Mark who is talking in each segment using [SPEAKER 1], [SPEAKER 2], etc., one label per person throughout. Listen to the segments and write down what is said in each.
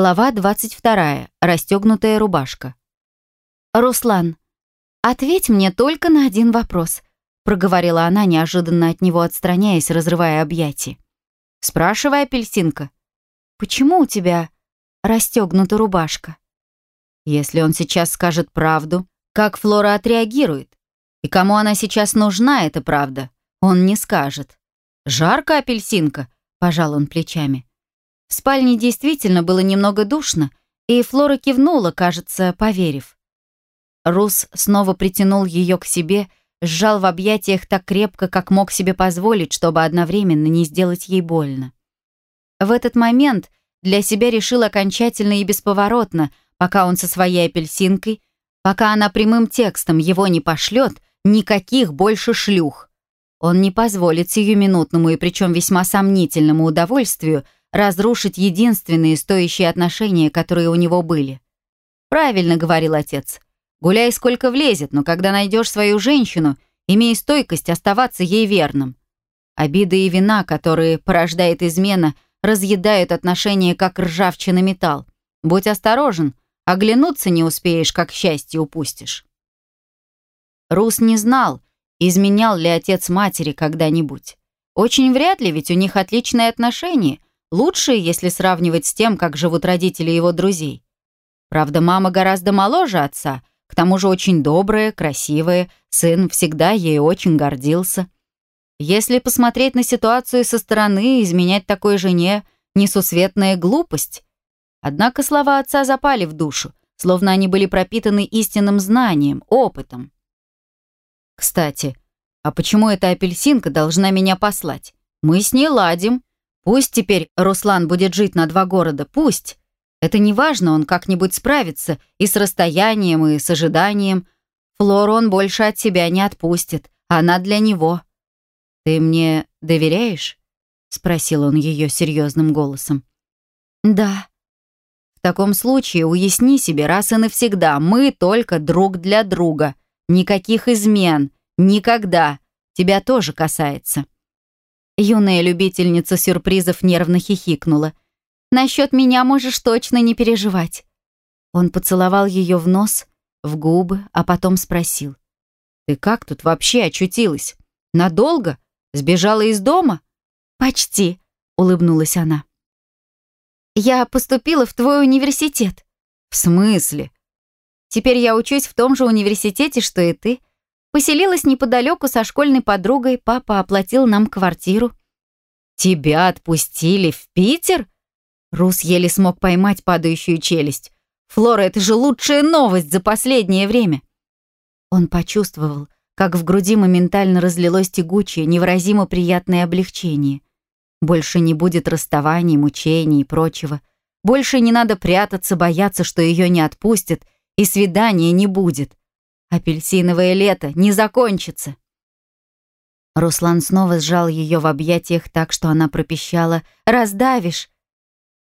[SPEAKER 1] Глава 22. Расстегнутая рубашка. «Руслан, ответь мне только на один вопрос», проговорила она, неожиданно от него отстраняясь, разрывая объятия. «Спрашивай, апельсинка, почему у тебя расстегнута рубашка?» Если он сейчас скажет правду, как Флора отреагирует? И кому она сейчас нужна, эта правда? Он не скажет. «Жарко, апельсинка», — пожал он плечами. В спальне действительно было немного душно, и Флора кивнула, кажется, поверив. Рус снова притянул ее к себе, сжал в объятиях так крепко, как мог себе позволить, чтобы одновременно не сделать ей больно. В этот момент для себя решил окончательно и бесповоротно, пока он со своей апельсинкой, пока она прямым текстом его не пошлет, никаких больше шлюх. Он не позволит сиюминутному и причем весьма сомнительному удовольствию разрушить единственные стоящие отношения, которые у него были. Правильно говорил отец. Гуляй сколько влезет, но когда найдешь свою женщину, имей стойкость оставаться ей верным. Обиды и вина, которые порождает измена, разъедают отношения, как ржавчина металл. Будь осторожен, оглянуться не успеешь, как счастье упустишь. Рус не знал, изменял ли отец матери когда-нибудь. Очень вряд ли, ведь у них отличные отношения, лучшие, если сравнивать с тем, как живут родители его друзей. Правда, мама гораздо моложе отца, к тому же очень добрая, красивая, сын всегда ей очень гордился. Если посмотреть на ситуацию со стороны, изменять такой жене – несусветная глупость. Однако слова отца запали в душу, словно они были пропитаны истинным знанием, опытом. Кстати, а почему эта апельсинка должна меня послать? Мы с ней ладим. Пусть теперь Руслан будет жить на два города, пусть. Это не важно, он как-нибудь справится и с расстоянием, и с ожиданием. Флору он больше от себя не отпустит, она для него. «Ты мне доверяешь?» — спросил он ее серьезным голосом. «Да». «В таком случае уясни себе раз и навсегда, мы только друг для друга. Никаких измен, никогда. Тебя тоже касается». Юная любительница сюрпризов нервно хихикнула. «Насчет меня можешь точно не переживать». Он поцеловал ее в нос, в губы, а потом спросил. «Ты как тут вообще очутилась? Надолго? Сбежала из дома?» «Почти», — улыбнулась она. «Я поступила в твой университет». «В смысле?» «Теперь я учусь в том же университете, что и ты. Поселилась неподалеку со школьной подругой, папа оплатил нам квартиру. «Тебя отпустили в Питер?» Рус еле смог поймать падающую челюсть. «Флора, это же лучшая новость за последнее время!» Он почувствовал, как в груди моментально разлилось тягучее, невыразимо приятное облегчение. Больше не будет расставаний, мучений и прочего. Больше не надо прятаться, бояться, что ее не отпустят, и свидания не будет. Апельсиновое лето не закончится. Руслан снова сжал ее в объятиях так, что она пропищала «Раздавишь!».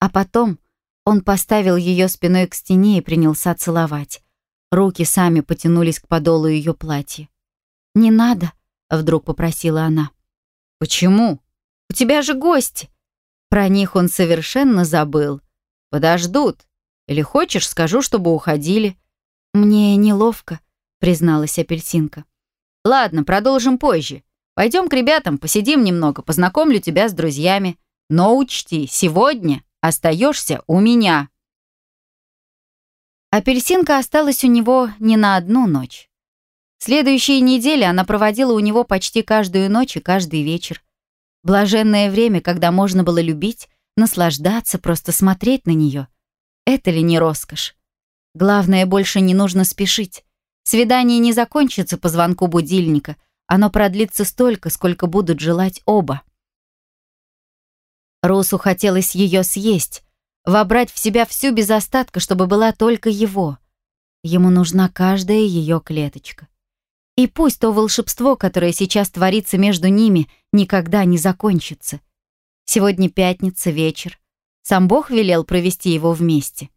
[SPEAKER 1] А потом он поставил ее спиной к стене и принялся целовать. Руки сами потянулись к подолу ее платья. «Не надо», — вдруг попросила она. «Почему? У тебя же гости». Про них он совершенно забыл. «Подождут. Или хочешь, скажу, чтобы уходили». «Мне неловко», призналась апельсинка. «Ладно, продолжим позже. Пойдем к ребятам, посидим немного, познакомлю тебя с друзьями. Но учти, сегодня остаешься у меня». Апельсинка осталась у него не на одну ночь. Следующие недели она проводила у него почти каждую ночь и каждый вечер. Блаженное время, когда можно было любить, наслаждаться, просто смотреть на нее. Это ли не роскошь? Главное, больше не нужно спешить. Свидание не закончится по звонку будильника. Оно продлится столько, сколько будут желать оба. Росу хотелось ее съесть, вобрать в себя всю без остатка, чтобы была только его. Ему нужна каждая ее клеточка. И пусть то волшебство, которое сейчас творится между ними, никогда не закончится. Сегодня пятница, вечер. Сам Бог велел провести его вместе.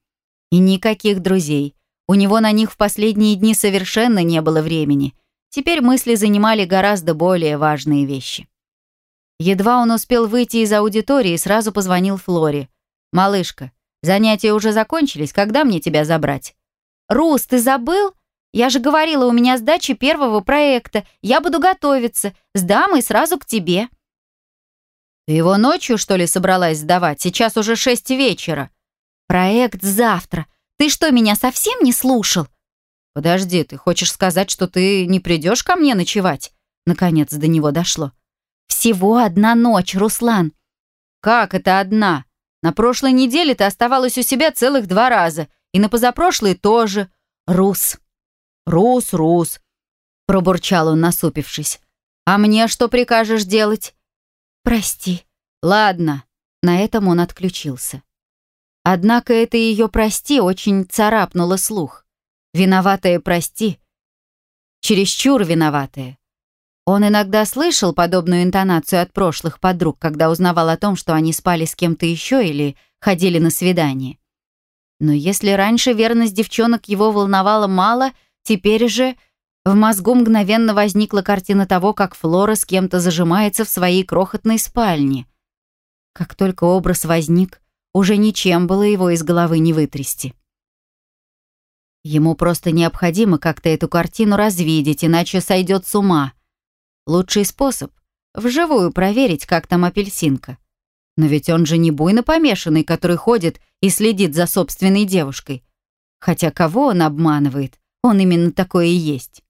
[SPEAKER 1] И никаких друзей, у него на них в последние дни совершенно не было времени. Теперь мысли занимали гораздо более важные вещи. Едва он успел выйти из аудитории, сразу позвонил Флоре. «Малышка, Занятия уже закончились, когда мне тебя забрать?» «Рус, ты забыл? Я же говорила, у меня сдача первого проекта. Я буду готовиться. Сдам и сразу к тебе».
[SPEAKER 2] «Ты его ночью, что ли, собралась сдавать? Сейчас уже шесть вечера».
[SPEAKER 1] «Проект завтра. Ты что, меня совсем не слушал?»
[SPEAKER 2] «Подожди, ты хочешь сказать, что ты не придешь ко мне ночевать?» Наконец до него дошло.
[SPEAKER 1] «Всего одна ночь, Руслан».
[SPEAKER 2] «Как это одна? На прошлой неделе ты оставалась у себя целых два раза, и на позапрошлой тоже. Рус». «Рус, Рус», — пробурчал он, насупившись. «А мне что прикажешь делать?»
[SPEAKER 1] «Прости».
[SPEAKER 2] «Ладно».
[SPEAKER 1] На этом он отключился.
[SPEAKER 2] Однако это ее «прости» очень царапнуло слух. Виноватая «прости». Чересчур виноватая. Он иногда слышал подобную интонацию от прошлых подруг, когда узнавал о том, что они спали с кем-то еще или ходили на свидание. Но если раньше верность девчонок его волновала мало, теперь же в мозгу мгновенно возникла картина того, как Флора с кем-то зажимается в своей крохотной спальне. Как только образ возник, уже ничем было его из головы не вытрясти. Ему просто необходимо как-то эту картину развидеть, иначе сойдет с ума. Лучший способ — вживую проверить, как там апельсинка. Но ведь он же не буйно помешанный, который ходит и следит за собственной девушкой. Хотя кого он обманывает, он именно такой и есть.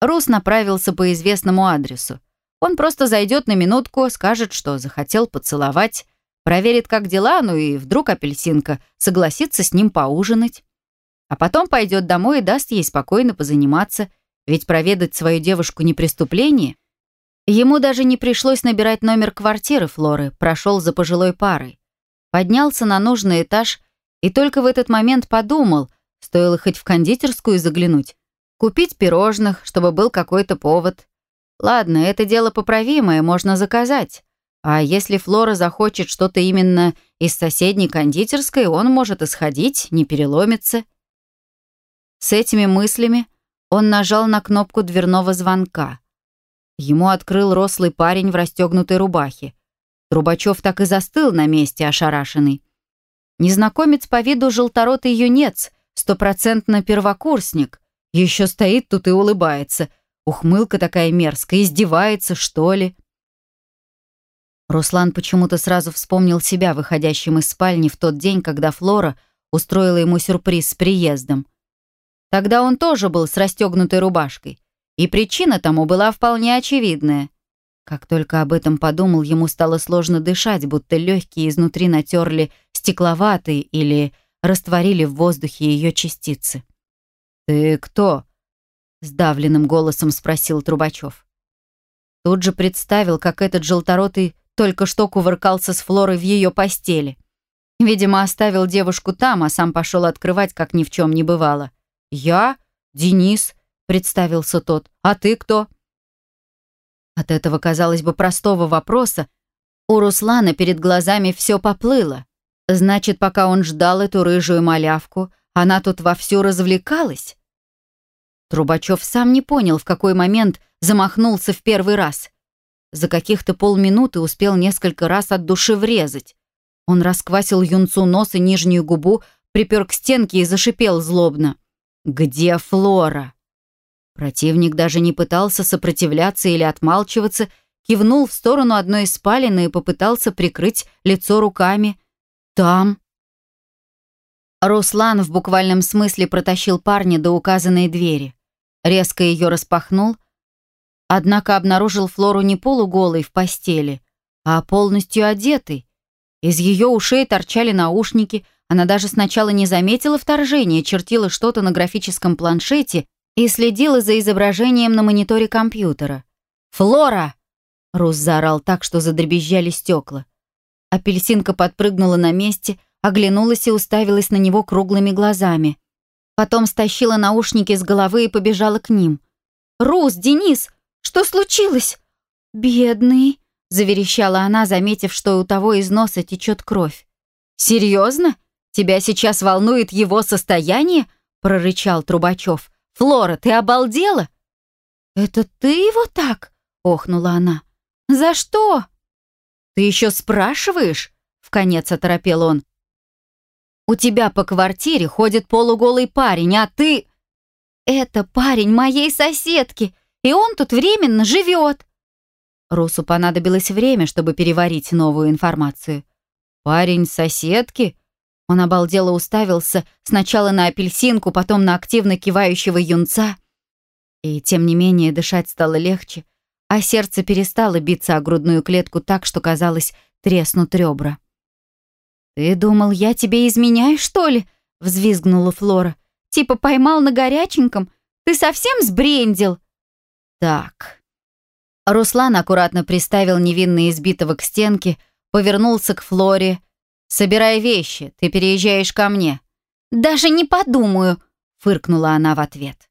[SPEAKER 2] Рус направился по известному адресу. Он просто зайдет на минутку, скажет, что захотел поцеловать, проверит, как дела, ну и вдруг апельсинка согласится с ним поужинать. А потом пойдет домой и даст ей спокойно позаниматься, ведь проведать свою девушку не преступление. Ему даже не пришлось набирать номер квартиры Флоры, прошел за пожилой парой. Поднялся на нужный этаж и только в этот момент подумал, стоило хоть в кондитерскую заглянуть, Купить пирожных, чтобы был какой-то повод. Ладно, это дело поправимое, можно заказать. А если Флора захочет что-то именно из соседней кондитерской, он может исходить, не переломиться. С этими мыслями он нажал на кнопку дверного звонка. Ему открыл рослый парень в расстегнутой рубахе. Трубачев так и застыл на месте, ошарашенный. Незнакомец по виду желторотый юнец, стопроцентно первокурсник — еще стоит тут и улыбается. Ухмылка такая мерзкая, издевается, что ли. Руслан почему-то сразу вспомнил себя выходящим из спальни в тот день, когда Флора устроила ему сюрприз с приездом. Тогда он тоже был с расстегнутой рубашкой, и причина тому была вполне очевидная. Как только об этом подумал, ему стало сложно дышать, будто легкие изнутри натерли стекловатые или растворили в воздухе ее частицы. «Ты кто?» — сдавленным голосом спросил Трубачев. Тут же представил, как этот желторотый только что кувыркался с Флорой в ее постели. Видимо, оставил девушку там, а сам пошел открывать, как ни в чем не бывало. «Я? Денис?» — представился тот. «А ты кто?» От этого, казалось бы, простого вопроса у Руслана перед глазами все поплыло. Значит, пока он ждал эту рыжую малявку, она тут вовсю развлекалась? Трубачев сам не понял, в какой момент замахнулся в первый раз. За каких-то полминуты успел несколько раз от души врезать. Он расквасил юнцу нос и нижнюю губу, припер к стенке и зашипел злобно. «Где Флора?» Противник даже не пытался сопротивляться или отмалчиваться, кивнул в сторону одной из спален и попытался прикрыть лицо руками. «Там». Руслан в буквальном смысле протащил парня до указанной двери резко ее распахнул, однако обнаружил Флору не полуголой в постели, а полностью одетой. Из ее ушей торчали наушники, она даже сначала не заметила вторжения, чертила что-то на графическом планшете и следила за изображением на мониторе компьютера. «Флора!» — Рус заорал так, что задребезжали стекла. Апельсинка подпрыгнула на месте, оглянулась и уставилась на него круглыми глазами. Потом стащила наушники с головы и побежала к ним. «Рус, Денис, что случилось?» «Бедный», — заверещала она, заметив, что у того из носа течет кровь. «Серьезно? Тебя сейчас волнует его состояние?» — прорычал Трубачев. «Флора, ты обалдела?»
[SPEAKER 1] «Это ты его так?» — охнула она. «За что?»
[SPEAKER 2] «Ты еще спрашиваешь?» — вконец оторопел он. У тебя по квартире ходит полуголый парень, а ты...»
[SPEAKER 1] «Это парень моей соседки, и он тут временно живет».
[SPEAKER 2] Русу понадобилось время, чтобы переварить новую информацию. «Парень соседки?» Он обалдело уставился сначала на апельсинку, потом на активно кивающего юнца. И тем не менее дышать стало легче, а сердце перестало биться о грудную клетку так, что, казалось, треснут ребра.
[SPEAKER 1] «Ты думал, я тебе изменяю, что ли?» — взвизгнула Флора. «Типа поймал на горяченьком? Ты совсем сбрендил?»
[SPEAKER 2] «Так». Руслан аккуратно приставил невинно избитого к стенке, повернулся к Флоре. «Собирай вещи, ты переезжаешь ко мне».
[SPEAKER 1] «Даже не подумаю», —
[SPEAKER 2] фыркнула она в ответ.